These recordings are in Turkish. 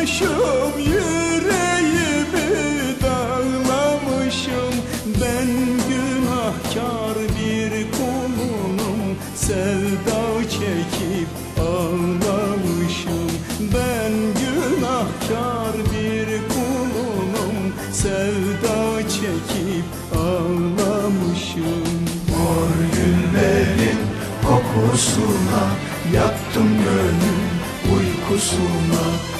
Dağlamışım yüreğimi dağlamışım. Ben günahkar bir kulunum. Sevda çekip ağlamışım. Ben günahkar bir kulunum. Sevda çekip ağlamışım. Mor günlerin kokusuna Yattım gönül uykusuna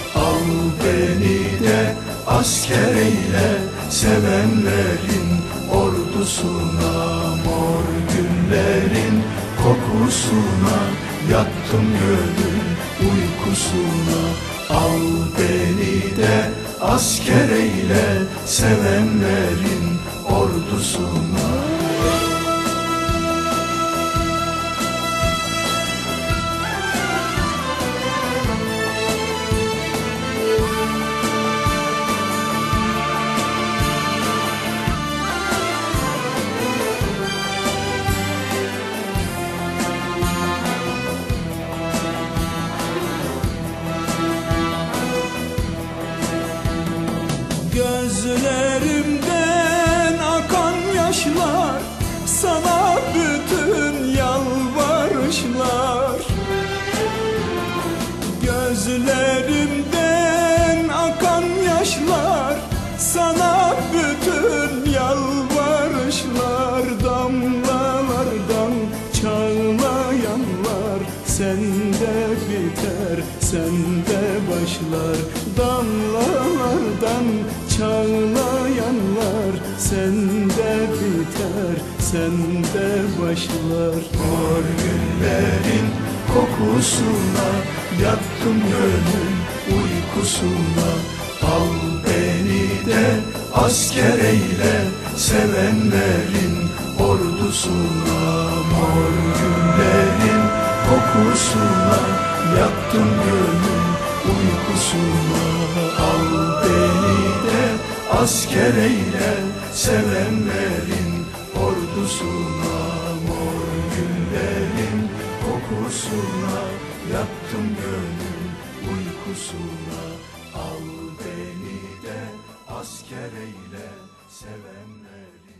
beni de asker eyle Sevenlerin ordusuna Mor güllerin kokusuna Yattım gönül uykusuna. Al beni de asker eyle Sevenlerin ordusuna Sende biter, sende başlar Damlalardan çağlayanlar Sende biter, sende başlar. Mor güllerin kokusuna Yattım gönül uykusuna. Al beni de asker eyle Sevenlerin ordusuna. Mor güllerin kokusuna Yattım gönül uykusuna. Al beni de asker eyle Sevenlerin ordusuna. Mor güllerin kokusuna Yattım gönül uykusuna. Al beni de asker eyle Sevenlerin